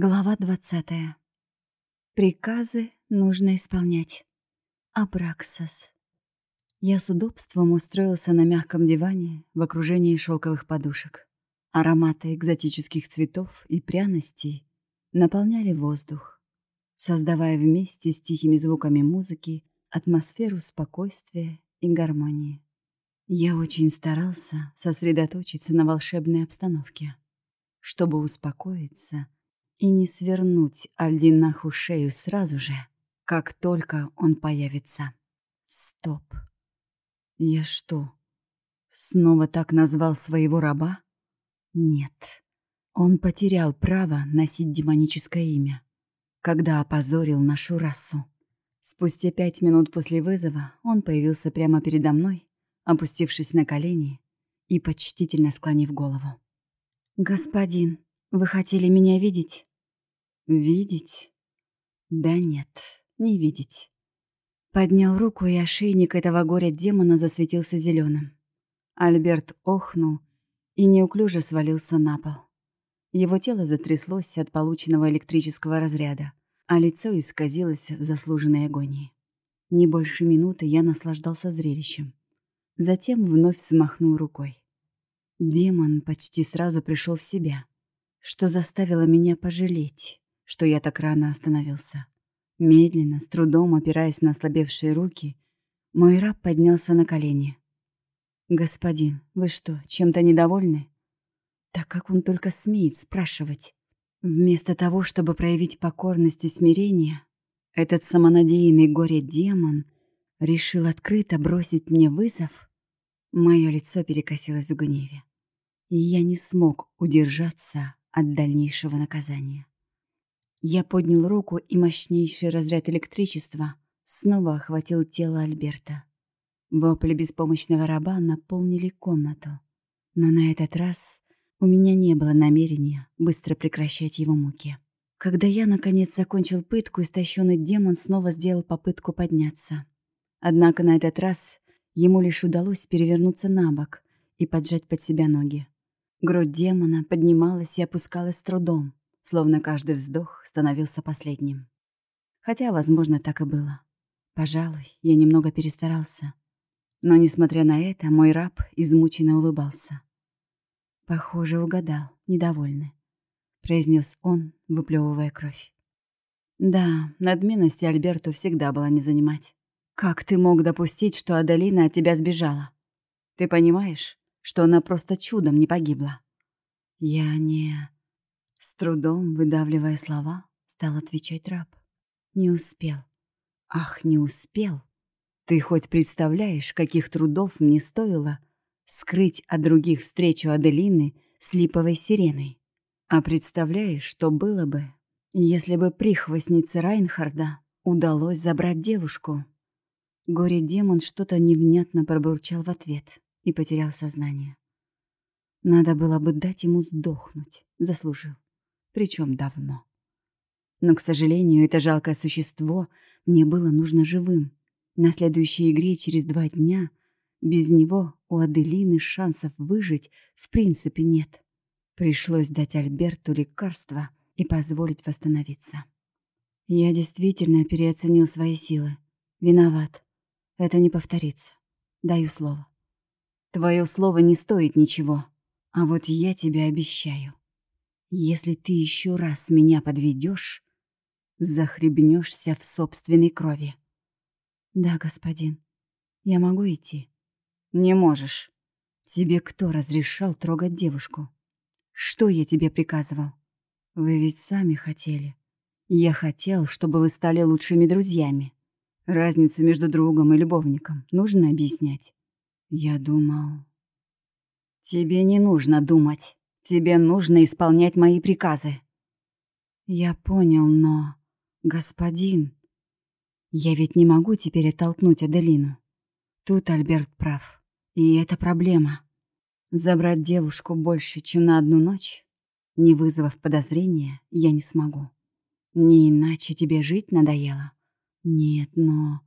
Глава 20. Приказы нужно исполнять. Абраксас. Я с удобством устроился на мягком диване в окружении шелковых подушек. Ароматы экзотических цветов и пряностей наполняли воздух, создавая вместе с тихими звуками музыки атмосферу спокойствия и гармонии. Я очень старался сосредоточиться на волшебной обстановке, чтобы успокоиться и не свернуть Альдинаху шею сразу же, как только он появится. Стоп. Я что, снова так назвал своего раба? Нет. Он потерял право носить демоническое имя, когда опозорил нашу расу. Спустя пять минут после вызова он появился прямо передо мной опустившись на колени и почтительно склонив голову. «Господин, вы хотели меня видеть?» «Видеть? Да нет, не видеть». Поднял руку, и ошейник этого горя-демона засветился зеленым. Альберт охнул и неуклюже свалился на пол. Его тело затряслось от полученного электрического разряда, а лицо исказилось в заслуженной агонии. Не больше минуты я наслаждался зрелищем. Затем вновь взмахнул рукой. Демон почти сразу пришел в себя, что заставило меня пожалеть, что я так рано остановился. Медленно, с трудом опираясь на ослабевшие руки, мой раб поднялся на колени. «Господин, вы что, чем-то недовольны?» Так как он только смеет спрашивать. Вместо того, чтобы проявить покорность и смирение, этот самонадеянный горе-демон решил открыто бросить мне вызов — Мое лицо перекосилось в гневе, и я не смог удержаться от дальнейшего наказания. Я поднял руку, и мощнейший разряд электричества снова охватил тело Альберта. Вопли беспомощного раба наполнили комнату. Но на этот раз у меня не было намерения быстро прекращать его муки. Когда я, наконец, закончил пытку, истощенный демон снова сделал попытку подняться. Однако на этот раз Ему лишь удалось перевернуться на бок и поджать под себя ноги. Грудь демона поднималась и опускалась с трудом, словно каждый вздох становился последним. Хотя, возможно, так и было. Пожалуй, я немного перестарался. Но, несмотря на это, мой раб измученно улыбался. «Похоже, угадал, недовольный», — произнес он, выплевывая кровь. Да, надменности Альберту всегда было не занимать. Как ты мог допустить, что Адалина от тебя сбежала? Ты понимаешь, что она просто чудом не погибла? Я не... С трудом, выдавливая слова, стал отвечать раб. Не успел. Ах, не успел. Ты хоть представляешь, каких трудов мне стоило скрыть от других встречу Аделины с липовой сиреной? А представляешь, что было бы, если бы прихвостнице Райнхарда удалось забрать девушку? Горе-демон что-то невнятно пробурчал в ответ и потерял сознание. Надо было бы дать ему сдохнуть, заслужил. Причем давно. Но, к сожалению, это жалкое существо мне было нужно живым. На следующей игре через два дня без него у Аделины шансов выжить в принципе нет. Пришлось дать Альберту лекарство и позволить восстановиться. Я действительно переоценил свои силы. Виноват. Это не повторится. Даю слово. Твое слово не стоит ничего. А вот я тебе обещаю. Если ты еще раз меня подведешь, захлебнешься в собственной крови. Да, господин. Я могу идти? Не можешь. Тебе кто разрешал трогать девушку? Что я тебе приказывал? Вы ведь сами хотели. Я хотел, чтобы вы стали лучшими друзьями. Разницу между другом и любовником нужно объяснять. Я думал... Тебе не нужно думать. Тебе нужно исполнять мои приказы. Я понял, но... Господин... Я ведь не могу теперь оттолкнуть Аделину. Тут Альберт прав. И это проблема. Забрать девушку больше, чем на одну ночь, не вызвав подозрения, я не смогу. Не иначе тебе жить надоело. Нет, но...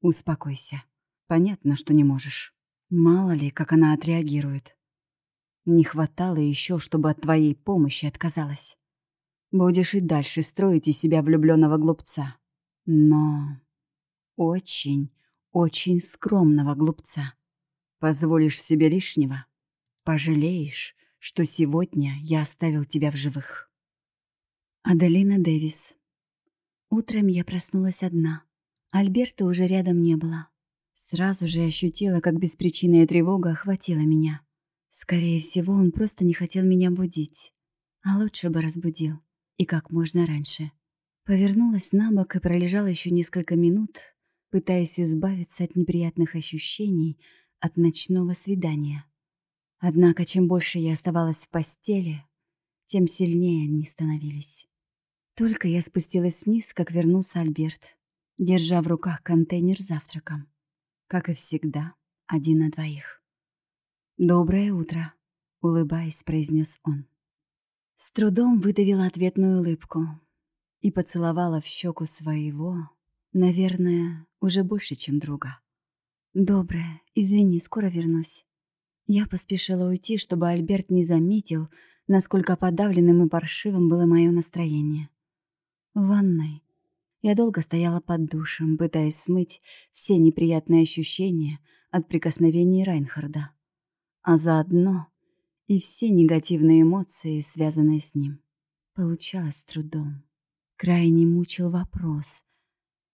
Успокойся. Понятно, что не можешь. Мало ли, как она отреагирует. Не хватало еще, чтобы от твоей помощи отказалась. Будешь и дальше строить из себя влюбленного глупца. Но очень, очень скромного глупца. Позволишь себе лишнего, пожалеешь, что сегодня я оставил тебя в живых. Аделина Дэвис. Утром я проснулась одна. Альберта уже рядом не было. Сразу же ощутила, как беспричинная тревога охватила меня. Скорее всего, он просто не хотел меня будить. А лучше бы разбудил. И как можно раньше. Повернулась на бок и пролежала еще несколько минут, пытаясь избавиться от неприятных ощущений от ночного свидания. Однако, чем больше я оставалась в постели, тем сильнее они становились. Только я спустилась вниз, как вернулся Альберт, держа в руках контейнер с завтраком. Как и всегда, один на двоих. «Доброе утро», — улыбаясь, произнес он. С трудом выдавила ответную улыбку и поцеловала в щеку своего, наверное, уже больше, чем друга. «Доброе, извини, скоро вернусь». Я поспешила уйти, чтобы Альберт не заметил, насколько подавленным и паршивым было мое настроение. В ванной я долго стояла под душем, пытаясь смыть все неприятные ощущения от прикосновений Райнхарда, а заодно и все негативные эмоции, связанные с ним. Получалось с трудом. Крайне мучил вопрос,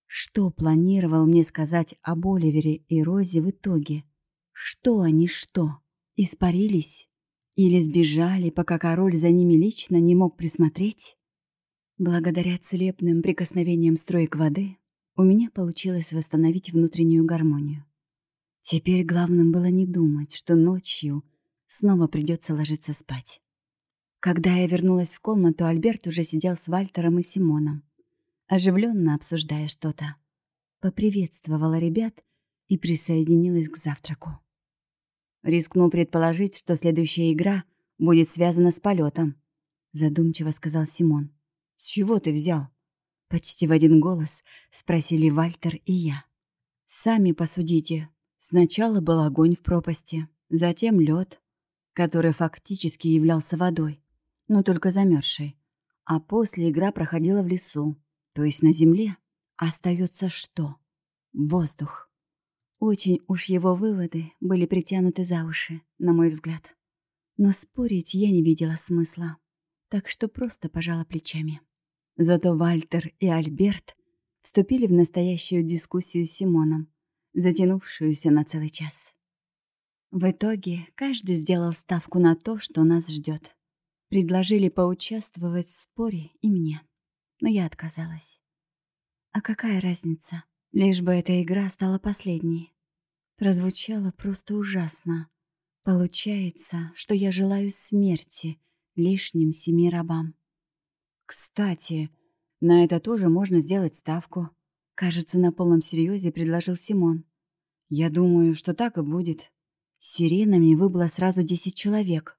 что планировал мне сказать об Оливере и Розе в итоге? Что они что, испарились? Или сбежали, пока король за ними лично не мог присмотреть? Благодаря целебным прикосновениям строек воды у меня получилось восстановить внутреннюю гармонию. Теперь главным было не думать, что ночью снова придется ложиться спать. Когда я вернулась в комнату, Альберт уже сидел с Вальтером и Симоном, оживленно обсуждая что-то. Поприветствовала ребят и присоединилась к завтраку. Рискну предположить, что следующая игра будет связана с полетом, задумчиво сказал Симон. «С чего ты взял?» Почти в один голос спросили Вальтер и я. «Сами посудите. Сначала был огонь в пропасти, затем лед, который фактически являлся водой, но только замерзшей. А после игра проходила в лесу, то есть на земле. Остается что? Воздух. Очень уж его выводы были притянуты за уши, на мой взгляд. Но спорить я не видела смысла, так что просто пожала плечами. Зато Вальтер и Альберт вступили в настоящую дискуссию с Симоном, затянувшуюся на целый час. В итоге каждый сделал ставку на то, что нас ждет. Предложили поучаствовать в споре и мне, но я отказалась. А какая разница, лишь бы эта игра стала последней. Прозвучало просто ужасно. Получается, что я желаю смерти лишним семи рабам. «Кстати, на это тоже можно сделать ставку», — кажется, на полном серьезе предложил Симон. «Я думаю, что так и будет. С сиренами выбыло сразу десять человек,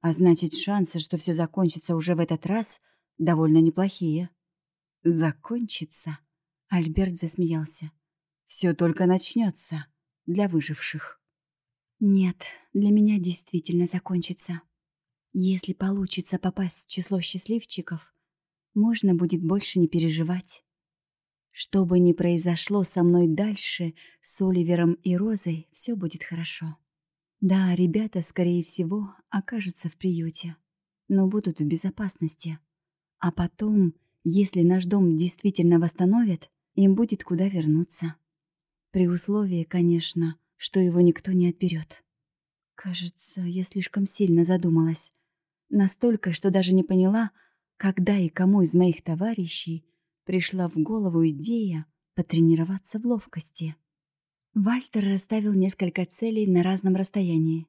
а значит, шансы, что все закончится уже в этот раз, довольно неплохие». «Закончится?» — Альберт засмеялся. «Все только начнется для выживших». «Нет, для меня действительно закончится. Если получится попасть в число счастливчиков, можно будет больше не переживать. Что бы ни произошло со мной дальше, с Оливером и Розой, все будет хорошо. Да, ребята, скорее всего, окажутся в приюте, но будут в безопасности. А потом, если наш дом действительно восстановят, им будет куда вернуться. При условии, конечно, что его никто не отберет. Кажется, я слишком сильно задумалась. Настолько, что даже не поняла, когда и кому из моих товарищей пришла в голову идея потренироваться в ловкости. Вальтер расставил несколько целей на разном расстоянии,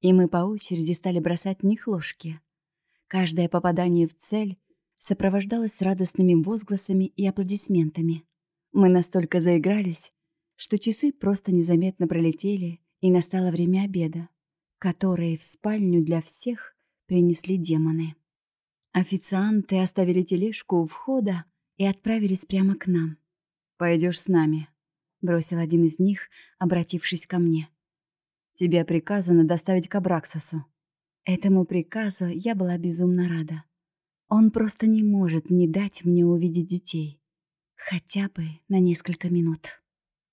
и мы по очереди стали бросать в них ложки. Каждое попадание в цель сопровождалось радостными возгласами и аплодисментами. Мы настолько заигрались, что часы просто незаметно пролетели, и настало время обеда, которое в спальню для всех принесли демоны. Официанты оставили тележку у входа и отправились прямо к нам. «Пойдешь с нами», — бросил один из них, обратившись ко мне. «Тебе приказано доставить к Абраксосу». Этому приказу я была безумно рада. Он просто не может не дать мне увидеть детей. Хотя бы на несколько минут.